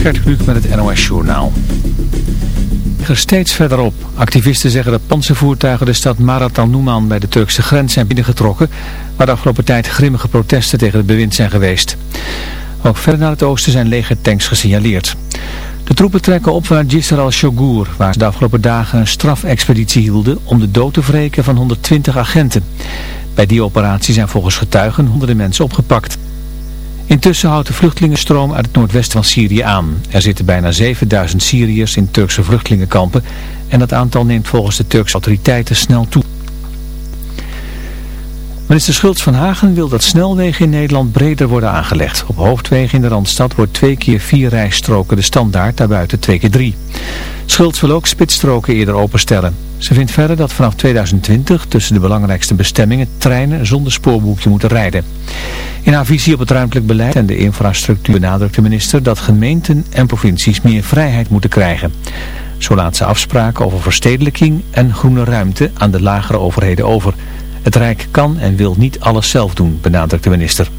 Gert met het NOS Journaal. Er steeds verderop. Activisten zeggen dat panzervoertuigen de stad Maratan Numan bij de Turkse grens zijn binnengetrokken, waar de afgelopen tijd grimmige protesten tegen het bewind zijn geweest. Ook verder naar het oosten zijn legertanks gesignaleerd. De troepen trekken op naar Jisr al-Shogur, waar ze de afgelopen dagen een strafexpeditie hielden om de dood te wreken van 120 agenten. Bij die operatie zijn volgens getuigen honderden mensen opgepakt. Intussen houdt de vluchtelingenstroom uit het noordwesten van Syrië aan. Er zitten bijna 7000 Syriërs in Turkse vluchtelingenkampen en dat aantal neemt volgens de Turkse autoriteiten snel toe. Minister Schultz van Hagen wil dat snelwegen in Nederland breder worden aangelegd. Op hoofdwegen in de Randstad wordt twee keer vier rijstroken de standaard, daarbuiten twee keer drie. Schultz wil ook spitsstroken eerder openstellen. Ze vindt verder dat vanaf 2020 tussen de belangrijkste bestemmingen treinen zonder spoorboekje moeten rijden. In haar visie op het ruimtelijk beleid en de infrastructuur benadrukt de minister dat gemeenten en provincies meer vrijheid moeten krijgen. Zo laat ze afspraken over verstedelijking en groene ruimte aan de lagere overheden over. Het Rijk kan en wil niet alles zelf doen, benadrukt de minister.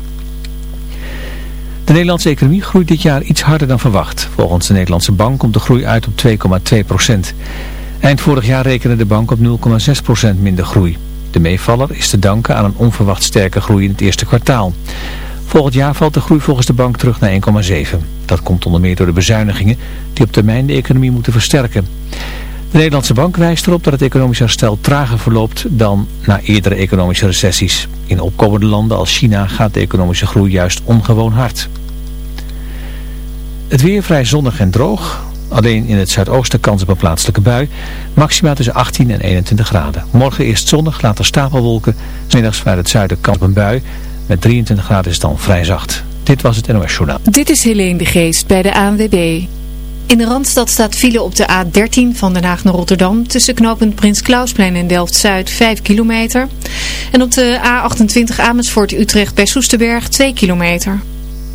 De Nederlandse economie groeit dit jaar iets harder dan verwacht. Volgens de Nederlandse bank komt de groei uit op 2,2 procent. Eind vorig jaar rekende de bank op 0,6 procent minder groei. De meevaller is te danken aan een onverwacht sterke groei in het eerste kwartaal. Volgend jaar valt de groei volgens de bank terug naar 1,7. Dat komt onder meer door de bezuinigingen die op termijn de economie moeten versterken. De Nederlandse bank wijst erop dat het economisch herstel trager verloopt dan na eerdere economische recessies. In opkomende landen als China gaat de economische groei juist ongewoon hard. Het weer vrij zonnig en droog. Alleen in het zuidoosten kans op een plaatselijke bui. Maxima tussen 18 en 21 graden. Morgen eerst zonnig, later stapelwolken. Middags vanuit het zuiden kans op een bui. Met 23 graden is het dan vrij zacht. Dit was het NOS Journaal. Dit is Helene de Geest bij de ANWB. In de Randstad staat file op de A13 van Den Haag naar Rotterdam tussen knooppunt Prins Klausplein en Delft-Zuid 5 kilometer. En op de A28 Amersfoort Utrecht bij Soesterberg 2 kilometer.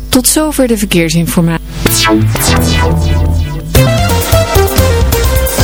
Tot zover de verkeersinformatie.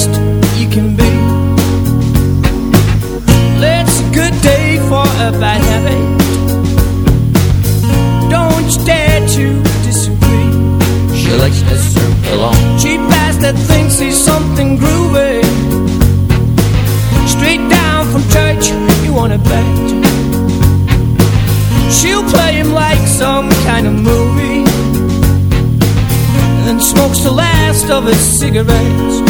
best you can be. It's a good day for a bad habit. Don't you dare to disagree. She likes to serve alone. Cheap ass that thinks he's something groovy. Straight down from church, you wanna bet. She'll play him like some kind of movie. And then smokes the last of his cigarettes.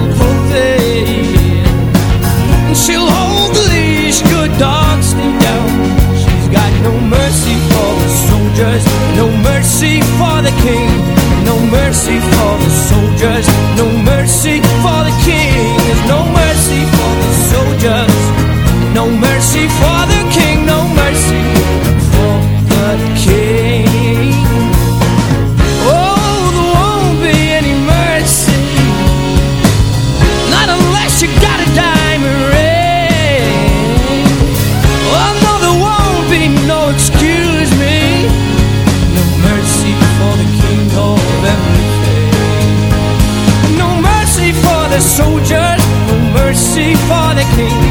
she'll hold the leash, good dogs stay down. She's got no mercy for the soldiers, no mercy for the king, no mercy for the soldiers, no mercy for the king. There's no mercy for the soldiers, no mercy for king.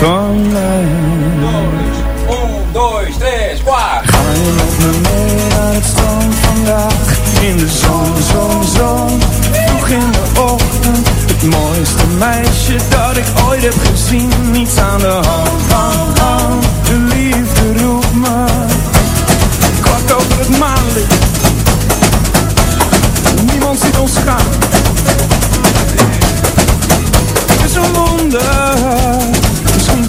strong line. 1, 2, 3, 4. Ga je met me mee naar het strand vandaag? In de zon, zon, zon. Vroeg in de ochtend. Het mooiste meisje dat ik ooit heb gezien. Niets aan de hand van hand. De liefde roept me. Kwart over het. Niemand ziet ons gaan. Is een wonder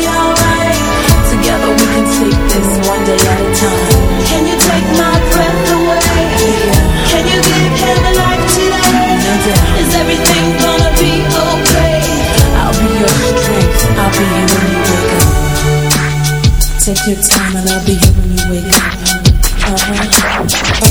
Together we one day at a time. Can you take my breath away? Can you give him a life today? Is everything gonna be okay? I'll be your strength. I'll be here when you wake up. Take your time and I'll be here when you wake up. Uh-huh.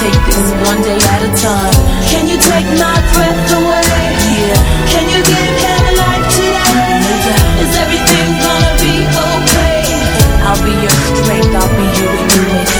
take this one day at a time. Can you take my breath away? Yeah. Can you give him life today? Is everything gonna be okay? I'll be your strength, I'll be here when